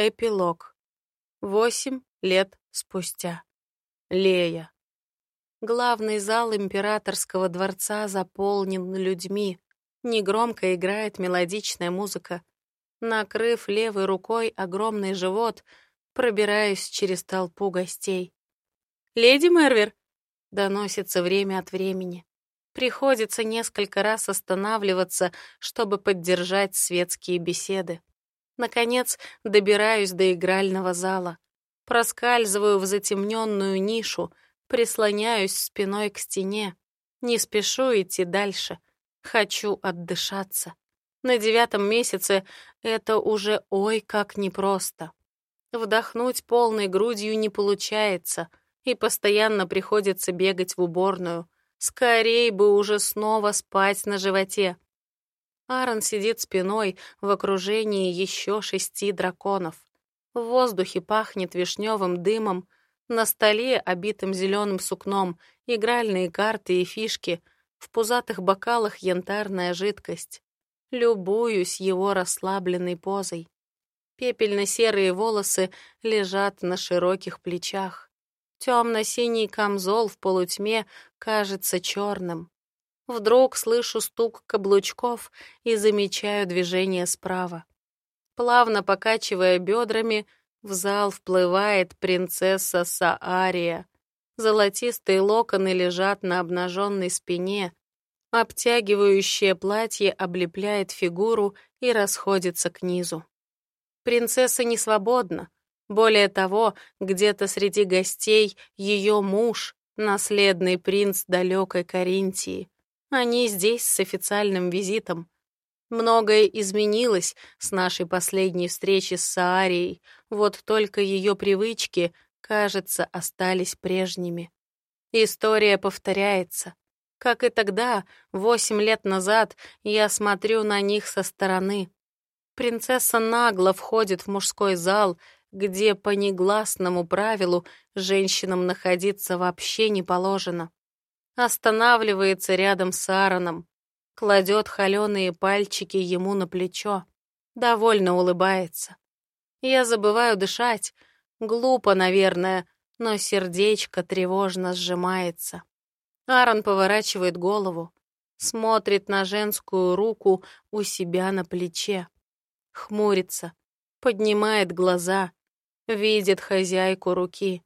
Эпилог. Восемь лет спустя. Лея. Главный зал императорского дворца заполнен людьми. Негромко играет мелодичная музыка. Накрыв левой рукой огромный живот, пробираюсь через толпу гостей. «Леди Мервер!» — доносится время от времени. Приходится несколько раз останавливаться, чтобы поддержать светские беседы. Наконец, добираюсь до игрального зала. Проскальзываю в затемненную нишу, прислоняюсь спиной к стене. Не спешу идти дальше. Хочу отдышаться. На девятом месяце это уже ой как непросто. Вдохнуть полной грудью не получается, и постоянно приходится бегать в уборную. Скорей бы уже снова спать на животе. Аарон сидит спиной в окружении еще шести драконов. В воздухе пахнет вишневым дымом, на столе, обитым зеленым сукном, игральные карты и фишки, в пузатых бокалах янтарная жидкость. Любуюсь его расслабленной позой. Пепельно-серые волосы лежат на широких плечах. Темно-синий камзол в полутьме кажется черным. Вдруг слышу стук каблучков и замечаю движение справа. Плавно покачивая бедрами, в зал вплывает принцесса Саария. Золотистые локоны лежат на обнаженной спине, обтягивающее платье облепляет фигуру и расходится к низу. Принцесса не свободна. Более того, где-то среди гостей ее муж, наследный принц далекой Каринтии. Они здесь с официальным визитом. Многое изменилось с нашей последней встречи с Саарией, вот только ее привычки, кажется, остались прежними. История повторяется. Как и тогда, восемь лет назад, я смотрю на них со стороны. Принцесса нагло входит в мужской зал, где по негласному правилу женщинам находиться вообще не положено останавливается рядом с Аароном, кладет холеные пальчики ему на плечо, довольно улыбается. Я забываю дышать, глупо, наверное, но сердечко тревожно сжимается. Аарон поворачивает голову, смотрит на женскую руку у себя на плече, хмурится, поднимает глаза, видит хозяйку руки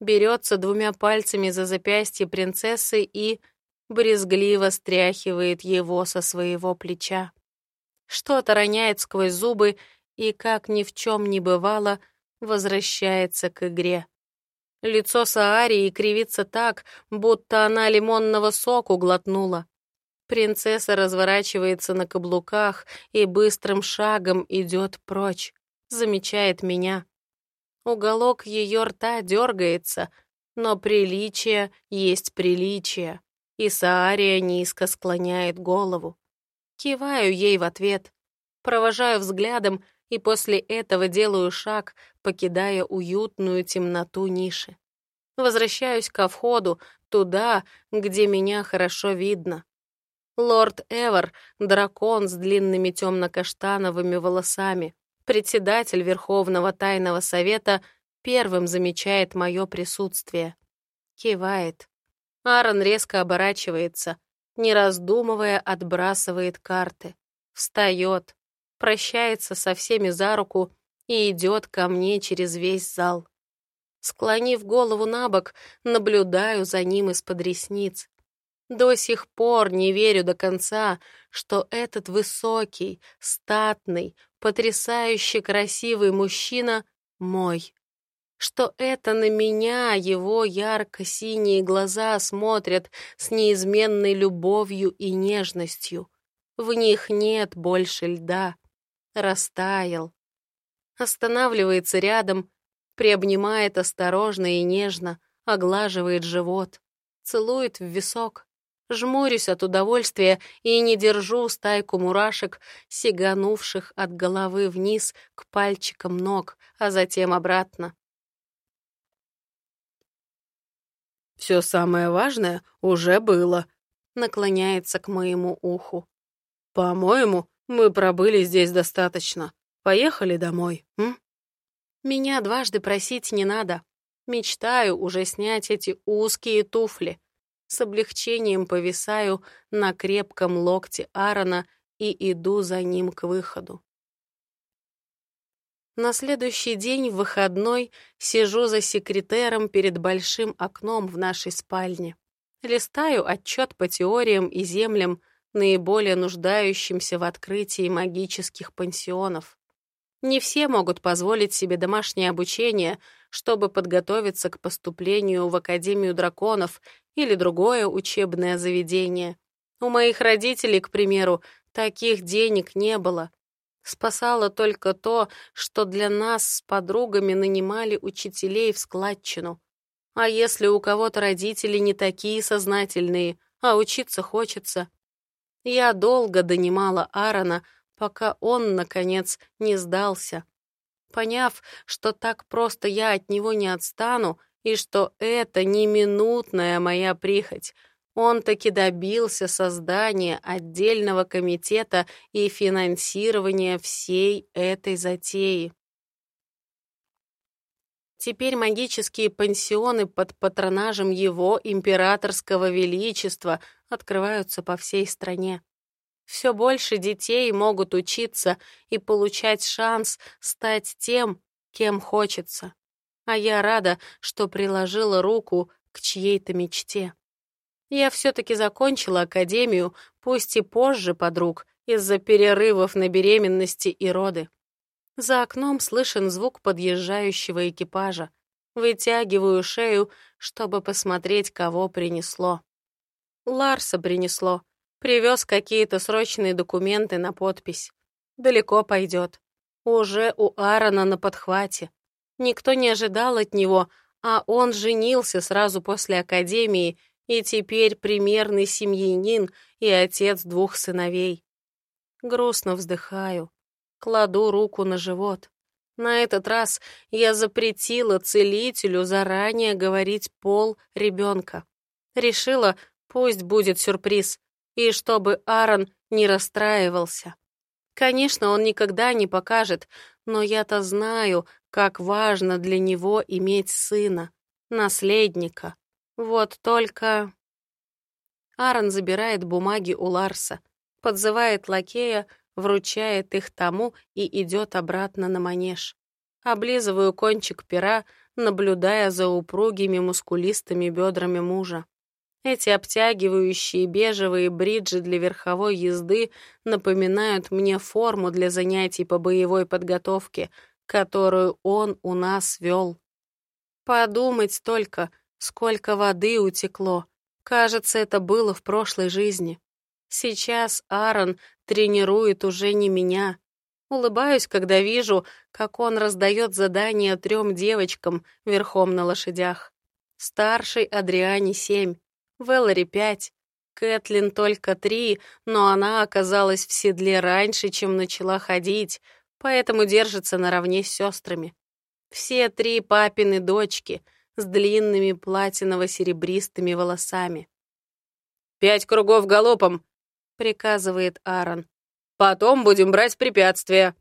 берется двумя пальцами за запястье принцессы и брезгливо стряхивает его со своего плеча. Что-то роняет сквозь зубы и, как ни в чем не бывало, возвращается к игре. Лицо Саарии кривится так, будто она лимонного соку глотнула. Принцесса разворачивается на каблуках и быстрым шагом идет прочь, замечает меня. Уголок ее рта дергается, но приличие есть приличие, и Саария низко склоняет голову. Киваю ей в ответ, провожаю взглядом и после этого делаю шаг, покидая уютную темноту ниши. Возвращаюсь ко входу, туда, где меня хорошо видно. Лорд Эвер — дракон с длинными темно-каштановыми волосами, Председатель Верховного Тайного Совета первым замечает мое присутствие. Кивает. Аарон резко оборачивается, не раздумывая, отбрасывает карты. Встает, прощается со всеми за руку и идет ко мне через весь зал. Склонив голову на бок, наблюдаю за ним из-под ресниц. До сих пор не верю до конца, что этот высокий, статный, потрясающе красивый мужчина мой. Что это на меня его ярко-синие глаза смотрят с неизменной любовью и нежностью. В них нет больше льда. Растаял. Останавливается рядом, приобнимает осторожно и нежно, оглаживает живот, целует в висок. Жмурюсь от удовольствия и не держу стайку мурашек, сиганувших от головы вниз к пальчикам ног, а затем обратно. «Все самое важное уже было», — наклоняется к моему уху. «По-моему, мы пробыли здесь достаточно. Поехали домой, м?» Меня дважды просить не надо. Мечтаю уже снять эти узкие туфли. С облегчением повисаю на крепком локте Аарона и иду за ним к выходу. На следующий день, в выходной, сижу за секретером перед большим окном в нашей спальне. Листаю отчет по теориям и землям, наиболее нуждающимся в открытии магических пансионов. Не все могут позволить себе домашнее обучение, чтобы подготовиться к поступлению в Академию драконов или другое учебное заведение. У моих родителей, к примеру, таких денег не было. Спасало только то, что для нас с подругами нанимали учителей в складчину. А если у кого-то родители не такие сознательные, а учиться хочется? Я долго донимала Аарона, пока он, наконец, не сдался. Поняв, что так просто я от него не отстану, и что это не минутная моя прихоть, он таки добился создания отдельного комитета и финансирования всей этой затеи. Теперь магические пансионы под патронажем его императорского величества открываются по всей стране. Все больше детей могут учиться и получать шанс стать тем, кем хочется. А я рада, что приложила руку к чьей-то мечте. Я все-таки закончила академию, пусть и позже подруг, из-за перерывов на беременности и роды. За окном слышен звук подъезжающего экипажа. Вытягиваю шею, чтобы посмотреть, кого принесло. Ларса принесло. Привез какие-то срочные документы на подпись. Далеко пойдет. Уже у Аарона на подхвате. Никто не ожидал от него, а он женился сразу после академии и теперь примерный семьянин и отец двух сыновей. Грустно вздыхаю, кладу руку на живот. На этот раз я запретила целителю заранее говорить пол ребенка. Решила, пусть будет сюрприз, и чтобы Аарон не расстраивался. Конечно, он никогда не покажет, но я-то знаю, как важно для него иметь сына, наследника. Вот только... Аарон забирает бумаги у Ларса, подзывает лакея, вручает их тому и идет обратно на манеж. Облизываю кончик пера, наблюдая за упругими мускулистыми бедрами мужа. Эти обтягивающие бежевые бриджи для верховой езды напоминают мне форму для занятий по боевой подготовке, которую он у нас вел. Подумать только — Сколько воды утекло. Кажется, это было в прошлой жизни. Сейчас Аарон тренирует уже не меня. Улыбаюсь, когда вижу, как он раздает задания трем девочкам верхом на лошадях. Старшей Адриане семь, Веллари пять, Кэтлин только три, но она оказалась в седле раньше, чем начала ходить, поэтому держится наравне с сестрами. Все три папины дочки — с длинными платиново-серебристыми волосами. «Пять кругов галопом!» — приказывает Аарон. «Потом будем брать препятствия».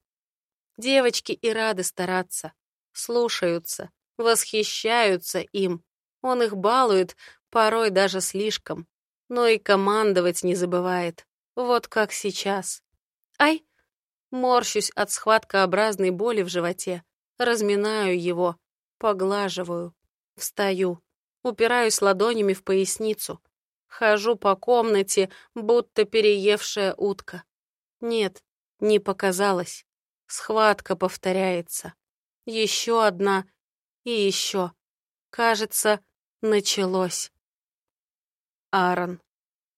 Девочки и рады стараться, слушаются, восхищаются им. Он их балует, порой даже слишком, но и командовать не забывает. Вот как сейчас. Ай! Морщусь от схваткообразной боли в животе, разминаю его, поглаживаю. Встаю, упираюсь ладонями в поясницу. Хожу по комнате, будто переевшая утка. Нет, не показалось. Схватка повторяется. Еще одна и еще. Кажется, началось. Аарон.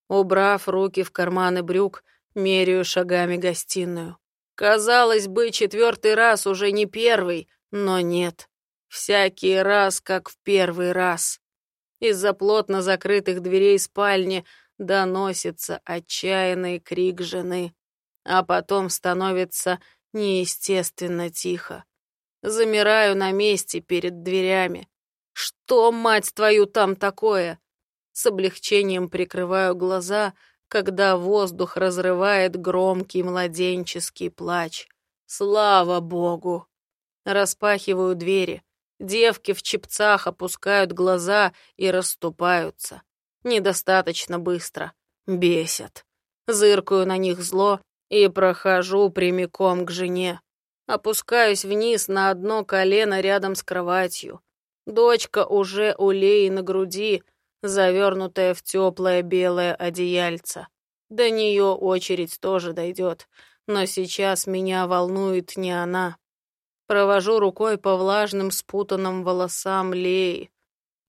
Убрав руки в карманы брюк, меряю шагами гостиную. Казалось бы, четвертый раз уже не первый, но нет. Всякий раз, как в первый раз. Из-за плотно закрытых дверей спальни доносится отчаянный крик жены, а потом становится неестественно тихо. Замираю на месте перед дверями. Что, мать твою, там такое? С облегчением прикрываю глаза, когда воздух разрывает громкий младенческий плач. Слава богу! Распахиваю двери. Девки в чепцах опускают глаза и расступаются. Недостаточно быстро. Бесят. Зыркаю на них зло и прохожу прямиком к жене. Опускаюсь вниз на одно колено рядом с кроватью. Дочка уже у Леи на груди, завернутая в теплое белое одеяльце. До нее очередь тоже дойдет, но сейчас меня волнует не она. Провожу рукой по влажным спутанным волосам Леи.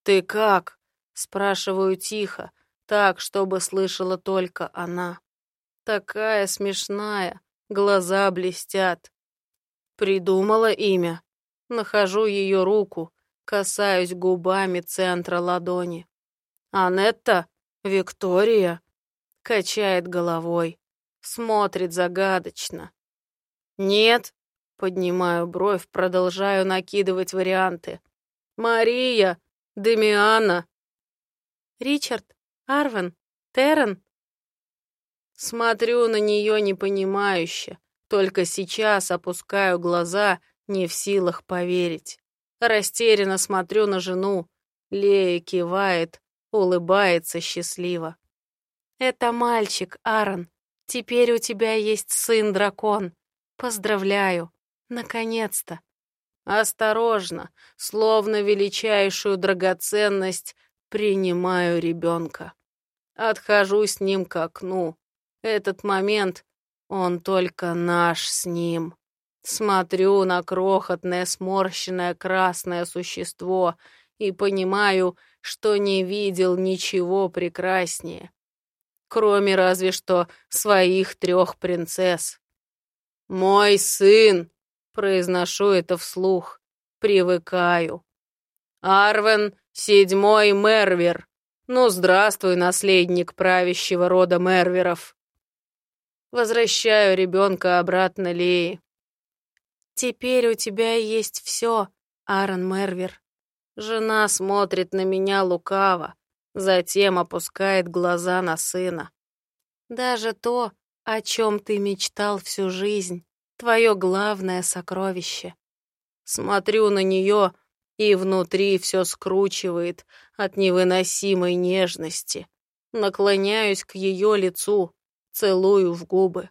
«Ты как?» — спрашиваю тихо, так, чтобы слышала только она. Такая смешная, глаза блестят. Придумала имя. Нахожу ее руку, касаюсь губами центра ладони. «Анетта? Виктория?» Качает головой, смотрит загадочно. «Нет», — поднимаю бровь, продолжаю накидывать варианты. «Мария, Демиана». «Ричард, Арвен, Террен?» Смотрю на нее непонимающе, только сейчас опускаю глаза, не в силах поверить. Растерянно смотрю на жену. Лея кивает, улыбается счастливо. «Это мальчик, Аарон. Теперь у тебя есть сын-дракон. Поздравляю. Наконец-то!» Осторожно, словно величайшую драгоценность, принимаю ребенка. Отхожу с ним к окну. Этот момент он только наш с ним. Смотрю на крохотное сморщенное красное существо и понимаю, что не видел ничего прекраснее, кроме разве что своих трех принцесс. «Мой сын!» — произношу это вслух. Привыкаю. «Арвен — седьмой Мервер. Ну, здравствуй, наследник правящего рода Мерверов!» Возвращаю ребенка обратно Леи. «Теперь у тебя есть все, Аарон Мервер». Жена смотрит на меня лукаво, затем опускает глаза на сына. «Даже то, о чем ты мечтал всю жизнь, твое главное сокровище». Смотрю на нее, и внутри все скручивает от невыносимой нежности. Наклоняюсь к ее лицу, целую в губы.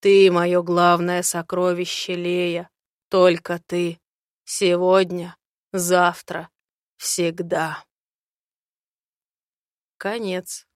Ты — мое главное сокровище, Лея. Только ты. Сегодня, завтра, всегда. Конец.